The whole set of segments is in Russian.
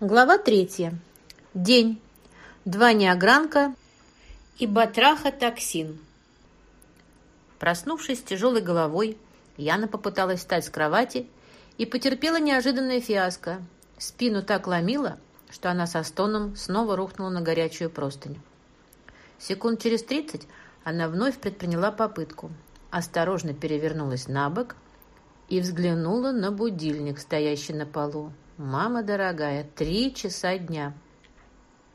Глава третья. День. Два неогранка и батраха-токсин. Проснувшись с тяжелой головой, Яна попыталась встать с кровати и потерпела неожиданное фиаско. Спину так ломила, что она со стоном снова рухнула на горячую простыню. Секунд через тридцать она вновь предприняла попытку. Осторожно перевернулась на бок и взглянула на будильник, стоящий на полу. «Мама дорогая, три часа дня».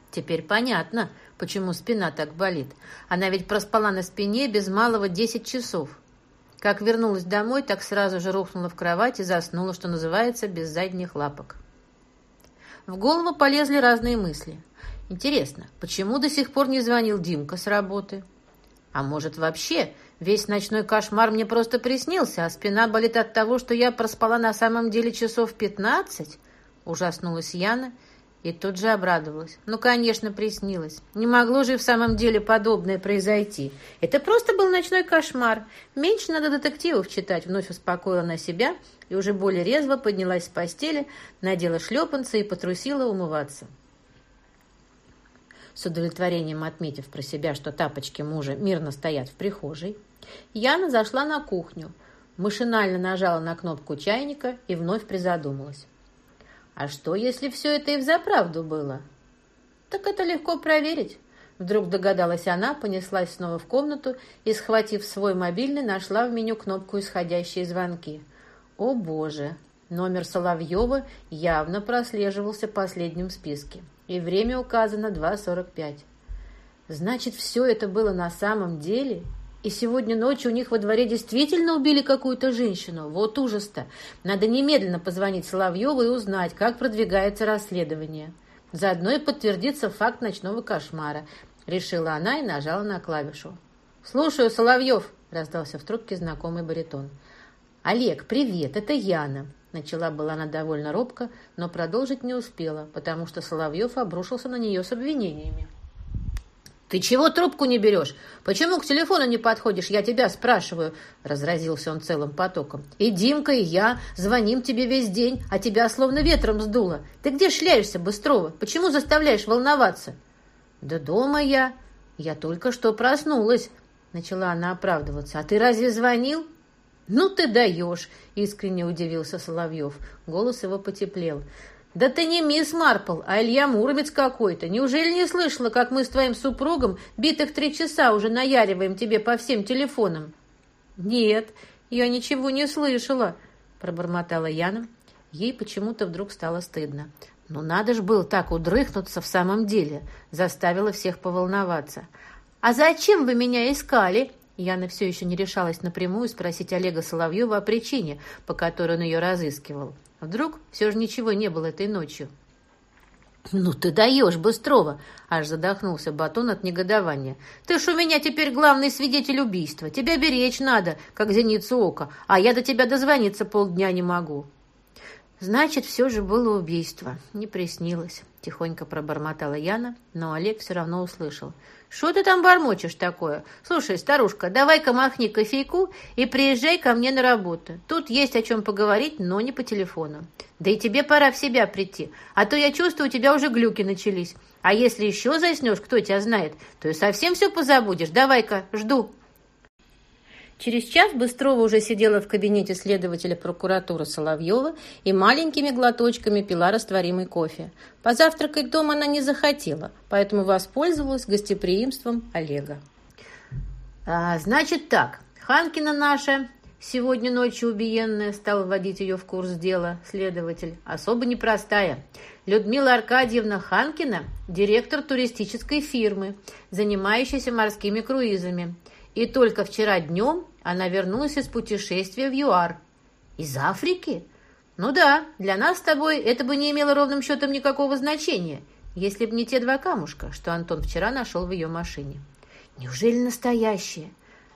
Теперь понятно, почему спина так болит. Она ведь проспала на спине без малого десять часов. Как вернулась домой, так сразу же рухнула в кровать и заснула, что называется, без задних лапок. В голову полезли разные мысли. Интересно, почему до сих пор не звонил Димка с работы? А может, вообще весь ночной кошмар мне просто приснился, а спина болит от того, что я проспала на самом деле часов пятнадцать? Ужаснулась Яна и тут же обрадовалась. Ну, конечно, приснилось. Не могло же в самом деле подобное произойти. Это просто был ночной кошмар. Меньше надо детективов читать. Вновь успокоила на себя и уже более резво поднялась с постели, надела шлепанцы и потрусила умываться. С удовлетворением отметив про себя, что тапочки мужа мирно стоят в прихожей, Яна зашла на кухню, машинально нажала на кнопку чайника и вновь призадумалась. А что, если все это и взаправду было? Так это легко проверить. Вдруг догадалась она, понеслась снова в комнату и, схватив свой мобильный, нашла в меню кнопку «Исходящие звонки». О боже! Номер Соловьева явно прослеживался в последнем списке, и время указано 2.45. Значит, все это было на самом деле и сегодня ночью у них во дворе действительно убили какую-то женщину. Вот ужас-то. Надо немедленно позвонить Соловьеву и узнать, как продвигается расследование. Заодно и подтвердится факт ночного кошмара. Решила она и нажала на клавишу. «Слушаю, Соловьев!» – раздался в трубке знакомый баритон. «Олег, привет, это Яна!» Начала была она довольно робко, но продолжить не успела, потому что Соловьев обрушился на нее с обвинениями. «Ты чего трубку не берешь? Почему к телефону не подходишь? Я тебя спрашиваю!» Разразился он целым потоком. «И Димка, и я звоним тебе весь день, а тебя словно ветром сдуло. Ты где шляешься, Быстрова? Почему заставляешь волноваться?» «Да дома я. Я только что проснулась», — начала она оправдываться. «А ты разве звонил?» «Ну ты даешь!» — искренне удивился Соловьев. Голос его потеплел. «Да ты не мисс Марпл, а Илья Муромец какой-то. Неужели не слышала, как мы с твоим супругом битых три часа уже наяриваем тебе по всем телефонам?» «Нет, я ничего не слышала», — пробормотала Яна. Ей почему-то вдруг стало стыдно. «Ну надо ж было так удрыхнуться в самом деле», — заставила всех поволноваться. «А зачем вы меня искали?» Яна все еще не решалась напрямую спросить Олега Соловьева о причине, по которой он ее разыскивал. Вдруг все же ничего не было этой ночью. «Ну ты даешь, Быстрова!» Аж задохнулся Батон от негодования. «Ты ж у меня теперь главный свидетель убийства. Тебя беречь надо, как зеницу ока, а я до тебя дозвониться полдня не могу». «Значит, все же было убийство. Не приснилось», — тихонько пробормотала Яна, но Олег все равно услышал. «Что ты там бормочешь такое? Слушай, старушка, давай-ка махни кофейку и приезжай ко мне на работу. Тут есть о чем поговорить, но не по телефону. Да и тебе пора в себя прийти, а то я чувствую, у тебя уже глюки начались. А если еще заснешь, кто тебя знает, то и совсем все позабудешь. Давай-ка, жду». Через час Быстрова уже сидела в кабинете следователя прокуратуры Соловьева и маленькими глоточками пила растворимый кофе. Позавтракать дома она не захотела, поэтому воспользовалась гостеприимством Олега. А, «Значит так, Ханкина наша, сегодня ночью убиенная, стал вводить ее в курс дела следователь, особо непростая. Людмила Аркадьевна Ханкина – директор туристической фирмы, занимающейся морскими круизами. И только вчера днем она вернулась из путешествия в ЮАР. Из Африки? Ну да, для нас с тобой это бы не имело ровным счетом никакого значения, если бы не те два камушка, что Антон вчера нашел в ее машине. Неужели настоящие?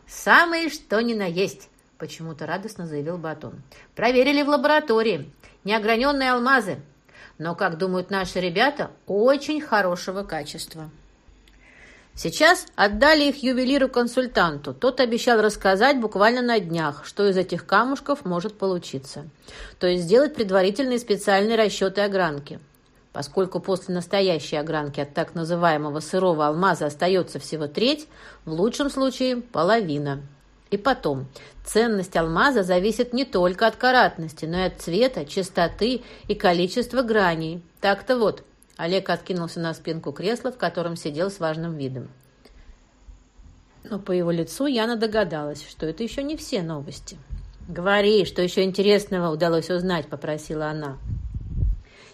Самые что ни на есть, почему-то радостно заявил Батон. Проверили в лаборатории. Неограненные алмазы. Но, как думают наши ребята, очень хорошего качества. Сейчас отдали их ювелиру-консультанту. Тот обещал рассказать буквально на днях, что из этих камушков может получиться. То есть сделать предварительные специальные расчеты огранки. Поскольку после настоящей огранки от так называемого сырого алмаза остается всего треть, в лучшем случае половина. И потом, ценность алмаза зависит не только от каратности, но и от цвета, чистоты и количества граней. Так-то вот, Олег откинулся на спинку кресла, в котором сидел с важным видом. Но по его лицу Яна догадалась, что это еще не все новости. «Говори, что еще интересного удалось узнать», — попросила она.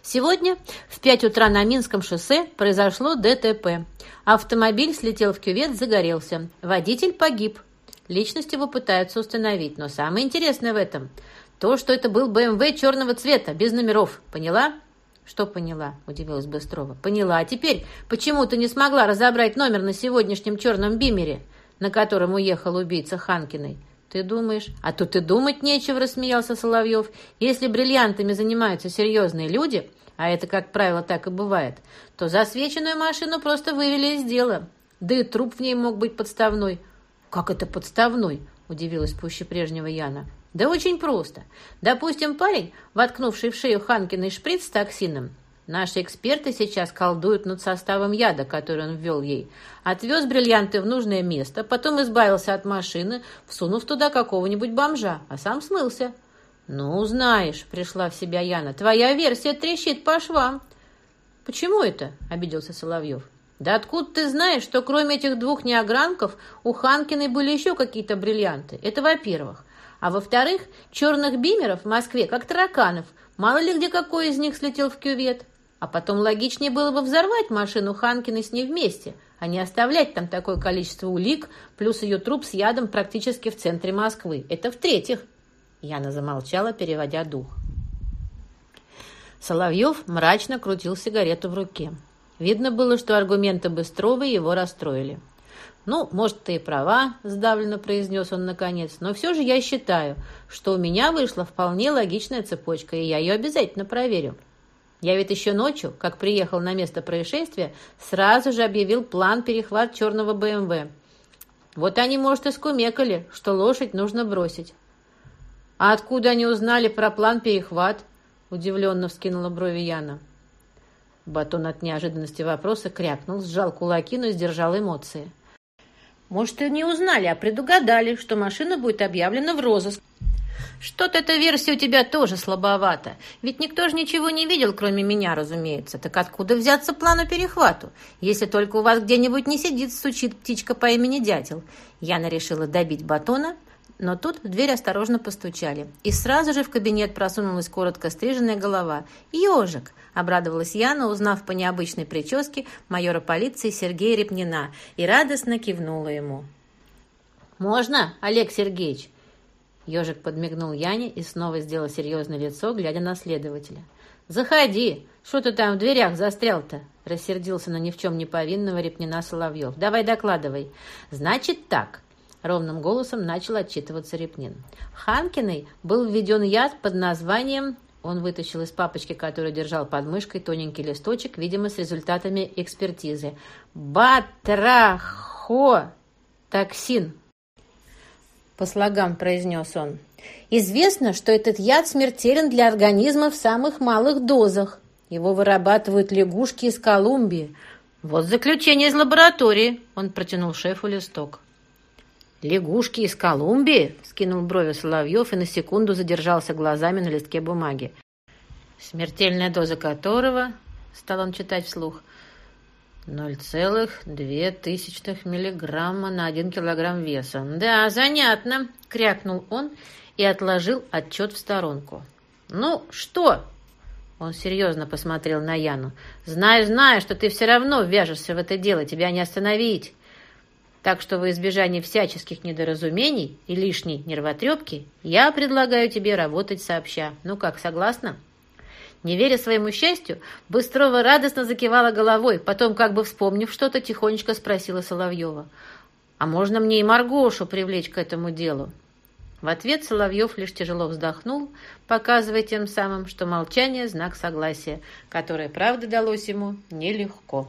Сегодня в 5 утра на Минском шоссе произошло ДТП. Автомобиль слетел в кювет, загорелся. Водитель погиб. Личность его пытаются установить. Но самое интересное в этом – то, что это был БМВ черного цвета, без номеров. Поняла? «Что поняла?» – удивилась Быстрова. «Поняла. А теперь почему ты не смогла разобрать номер на сегодняшнем черном бимере, на котором уехал убийца Ханкиной?» «Ты думаешь?» «А тут и думать нечего», – рассмеялся Соловьев. «Если бриллиантами занимаются серьезные люди, а это, как правило, так и бывает, то засвеченную машину просто вывели из дела. Да и труп в ней мог быть подставной». «Как это подставной?» – удивилась пуще прежнего Яна. «Да очень просто. Допустим, парень, воткнувший в шею Ханкиной шприц с токсином, Наши эксперты сейчас колдуют над составом яда, который он ввел ей. Отвез бриллианты в нужное место, потом избавился от машины, всунув туда какого-нибудь бомжа, а сам смылся. «Ну, знаешь», — пришла в себя Яна, — «твоя версия трещит по швам». «Почему это?» — обиделся Соловьев. «Да откуда ты знаешь, что кроме этих двух неогранков у Ханкиной были еще какие-то бриллианты? Это во-первых. А во-вторых, черных бимеров в Москве, как тараканов. Мало ли где какой из них слетел в кювет. А потом логичнее было бы взорвать машину Ханкиной с ней вместе, а не оставлять там такое количество улик, плюс ее труп с ядом практически в центре Москвы. Это в-третьих». Яна замолчала, переводя дух. Соловьев мрачно крутил сигарету в руке. Видно было, что аргументы Быстрова его расстроили. «Ну, может, ты и права», – сдавленно произнес он наконец, «но все же я считаю, что у меня вышла вполне логичная цепочка, и я ее обязательно проверю. Я ведь еще ночью, как приехал на место происшествия, сразу же объявил план перехват черного БМВ. Вот они, может, и скумекали, что лошадь нужно бросить. «А откуда они узнали про план перехват?» – удивленно вскинула брови Яна. Батон от неожиданности вопроса крякнул, сжал кулаки, но сдержал эмоции. «Может, и не узнали, а предугадали, что машина будет объявлена в розыск. Что-то эта версия у тебя тоже слабовата. Ведь никто же ничего не видел, кроме меня, разумеется. Так откуда взяться плану перехвату, если только у вас где-нибудь не сидит, сучит птичка по имени Дятел?» Яна решила добить Батона но тут в дверь осторожно постучали, и сразу же в кабинет просунулась коротко стриженная голова. «Ежик!» – обрадовалась Яна, узнав по необычной прическе майора полиции Сергея Репнина, и радостно кивнула ему. «Можно, Олег Сергеевич?» Ежик подмигнул Яне и снова сделал серьезное лицо, глядя на следователя. «Заходи! Что ты там в дверях застрял-то?» рассердился на ни в чем не повинного Репнина Соловьев. «Давай докладывай. Значит так. Ровным голосом начал отчитываться Репнин. Ханкиной был введен яд под названием... Он вытащил из папочки, которую держал под мышкой, тоненький листочек, видимо, с результатами экспертизы. «Батрахотоксин», по слогам произнес он. Известно, что этот яд смертелен для организма в самых малых дозах. Его вырабатывают лягушки из Колумбии. Вот заключение из лаборатории. Он протянул шефу листок. «Лягушки из Колумбии?» — скинул брови Соловьев и на секунду задержался глазами на листке бумаги. «Смертельная доза которого?» — стал он читать вслух. «Ноль целых две тысячных миллиграмма на один килограмм веса». «Да, занятно!» — крякнул он и отложил отчет в сторонку. «Ну, что?» Он серьезно посмотрел на Яну. «Знаю, знаю, что ты все равно вяжешься в это дело, тебя не остановить. Так что во избежание всяческих недоразумений и лишней нервотрепки я предлагаю тебе работать сообща. Ну как, согласна?» Не веря своему счастью, Быстрова радостно закивала головой, потом, как бы вспомнив что-то, тихонечко спросила Соловьева. «А можно мне и Маргошу привлечь к этому делу?» В ответ Соловьев лишь тяжело вздохнул, показывая тем самым, что молчание – знак согласия, которое, правда, далось ему нелегко.